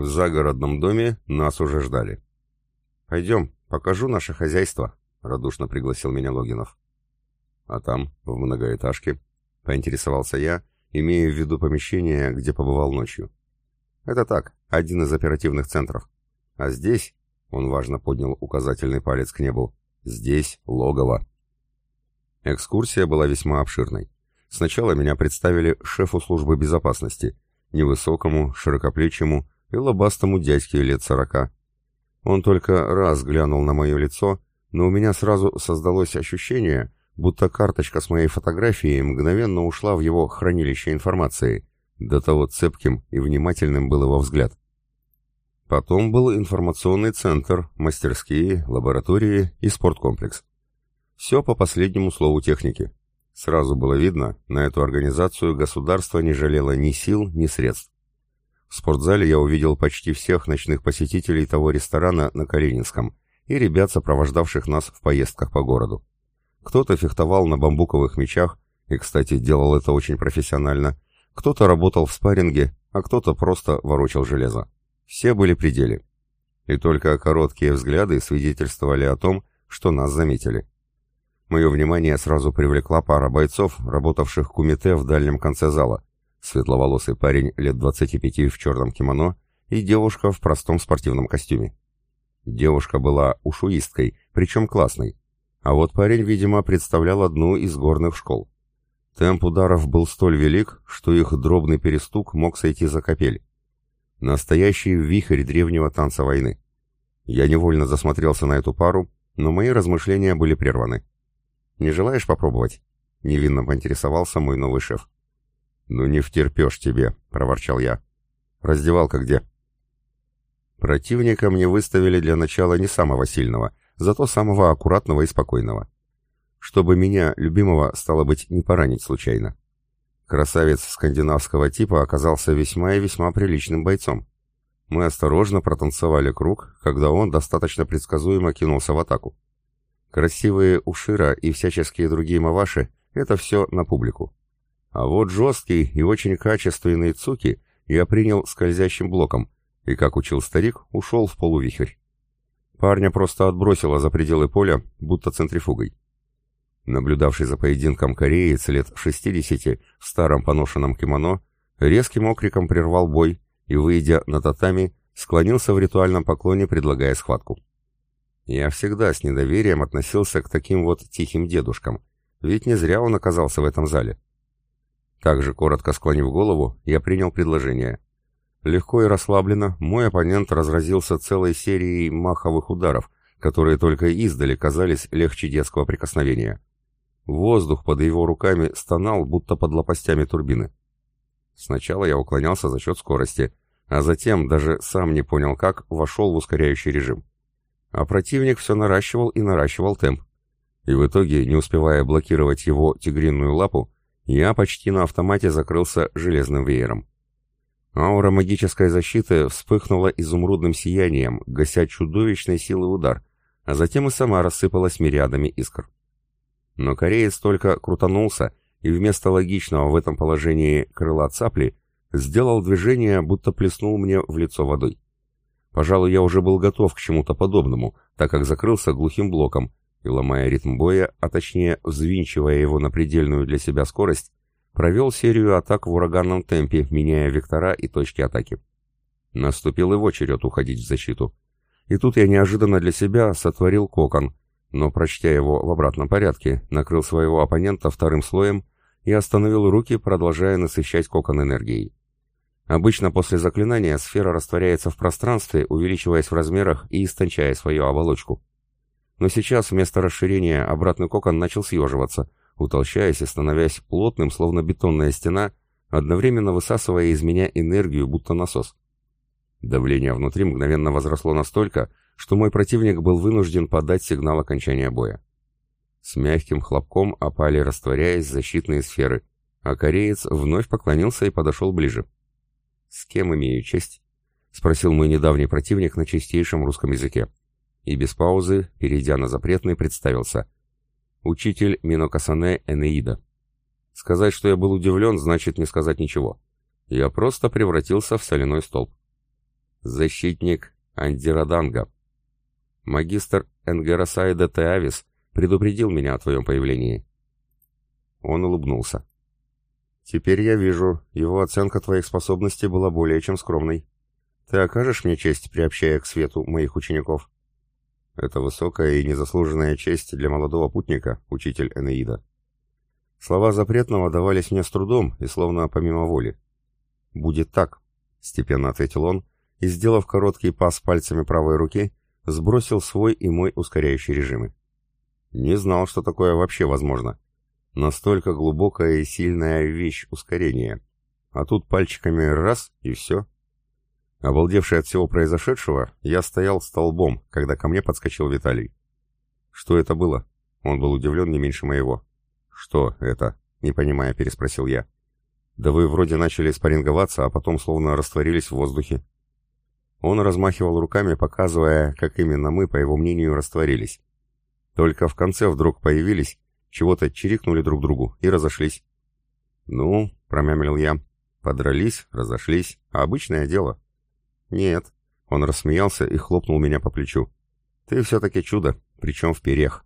В загородном доме нас уже ждали. «Пойдем, покажу наше хозяйство», — радушно пригласил меня Логинов. «А там, в многоэтажке?» — поинтересовался я, имея в виду помещение, где побывал ночью. «Это так, один из оперативных центров. А здесь...» — он важно поднял указательный палец к небу. «Здесь логово». Экскурсия была весьма обширной. Сначала меня представили шефу службы безопасности, невысокому, широкоплечему и лобастому дядьке лет сорока. Он только раз глянул на мое лицо, но у меня сразу создалось ощущение, будто карточка с моей фотографией мгновенно ушла в его хранилище информации. До того цепким и внимательным был его взгляд. Потом был информационный центр, мастерские, лаборатории и спорткомплекс. Все по последнему слову техники. Сразу было видно, на эту организацию государство не жалело ни сил, ни средств. В спортзале я увидел почти всех ночных посетителей того ресторана на Калининском и ребят, сопровождавших нас в поездках по городу. Кто-то фехтовал на бамбуковых мечах, и, кстати, делал это очень профессионально, кто-то работал в спарринге, а кто-то просто ворочал железо. Все были при деле. И только короткие взгляды свидетельствовали о том, что нас заметили. Мое внимание сразу привлекла пара бойцов, работавших в кумите в дальнем конце зала. Светловолосый парень лет 25 в черном кимоно и девушка в простом спортивном костюме. Девушка была ушуисткой, причем классной. А вот парень, видимо, представлял одну из горных школ. Темп ударов был столь велик, что их дробный перестук мог сойти за капель. Настоящий вихрь древнего танца войны. Я невольно засмотрелся на эту пару, но мои размышления были прерваны. «Не желаешь попробовать?» — невинно поинтересовался мой новый шеф. «Ну не втерпешь тебе», — проворчал я. «Раздевалка где?» Противника мне выставили для начала не самого сильного, зато самого аккуратного и спокойного чтобы меня, любимого, стало быть, не поранить случайно. Красавец скандинавского типа оказался весьма и весьма приличным бойцом. Мы осторожно протанцевали круг, когда он достаточно предсказуемо кинулся в атаку. Красивые ушира и всяческие другие маваши — это все на публику. А вот жесткий и очень качественный цуки я принял скользящим блоком, и, как учил старик, ушел в полувихрь. Парня просто отбросило за пределы поля, будто центрифугой. Наблюдавший за поединком кореец лет 60 в старом поношенном кимоно резким окриком прервал бой и, выйдя на татами, склонился в ритуальном поклоне, предлагая схватку. Я всегда с недоверием относился к таким вот тихим дедушкам, ведь не зря он оказался в этом зале. Также, коротко склонив голову, я принял предложение. Легко и расслабленно мой оппонент разразился целой серией маховых ударов, которые только издали казались легче детского прикосновения. Воздух под его руками стонал, будто под лопастями турбины. Сначала я уклонялся за счет скорости, а затем, даже сам не понял как, вошел в ускоряющий режим. А противник все наращивал и наращивал темп. И в итоге, не успевая блокировать его тигринную лапу, я почти на автомате закрылся железным веером. Аура магической защиты вспыхнула изумрудным сиянием, гася чудовищной силы удар, а затем и сама рассыпалась мириадами искр. Но кореец только крутанулся и вместо логичного в этом положении крыла цапли сделал движение, будто плеснул мне в лицо водой. Пожалуй, я уже был готов к чему-то подобному, так как закрылся глухим блоком и, ломая ритм боя, а точнее взвинчивая его на предельную для себя скорость, провел серию атак в ураганном темпе, меняя вектора и точки атаки. Наступил его черед уходить в защиту. И тут я неожиданно для себя сотворил кокон, но, прочтя его в обратном порядке, накрыл своего оппонента вторым слоем и остановил руки, продолжая насыщать кокон энергией. Обычно после заклинания сфера растворяется в пространстве, увеличиваясь в размерах и истончая свою оболочку. Но сейчас вместо расширения обратный кокон начал съеживаться, утолщаясь и становясь плотным, словно бетонная стена, одновременно высасывая из меня энергию, будто насос. Давление внутри мгновенно возросло настолько, что мой противник был вынужден подать сигнал окончания боя. С мягким хлопком опали, растворяясь, защитные сферы, а кореец вновь поклонился и подошел ближе. «С кем имею честь?» — спросил мой недавний противник на чистейшем русском языке. И без паузы, перейдя на запретный, представился. «Учитель Минокасане Энеида». Сказать, что я был удивлен, значит не сказать ничего. Я просто превратился в соляной столб. «Защитник Андираданга. Магистр Энгерасайда Теавис предупредил меня о твоем появлении». Он улыбнулся. «Теперь я вижу, его оценка твоих способностей была более чем скромной. Ты окажешь мне честь, приобщая к свету моих учеников?» «Это высокая и незаслуженная честь для молодого путника, учитель Энеида». Слова запретного давались мне с трудом и словно помимо воли. «Будет так», — степенно ответил он, и, сделав короткий пас пальцами правой руки, сбросил свой и мой ускоряющий режимы. Не знал, что такое вообще возможно. Настолько глубокая и сильная вещь ускорения. А тут пальчиками раз — и все. Обалдевший от всего произошедшего, я стоял столбом, когда ко мне подскочил Виталий. «Что это было?» Он был удивлен не меньше моего. «Что это?» — не понимая, переспросил я. «Да вы вроде начали спарринговаться, а потом словно растворились в воздухе». Он размахивал руками, показывая, как именно мы, по его мнению, растворились. Только в конце вдруг появились, чего-то чирикнули друг другу и разошлись. «Ну», — промямлил я, — «подрались, разошлись, а обычное дело». «Нет», — он рассмеялся и хлопнул меня по плечу. «Ты все-таки чудо, причем в перех».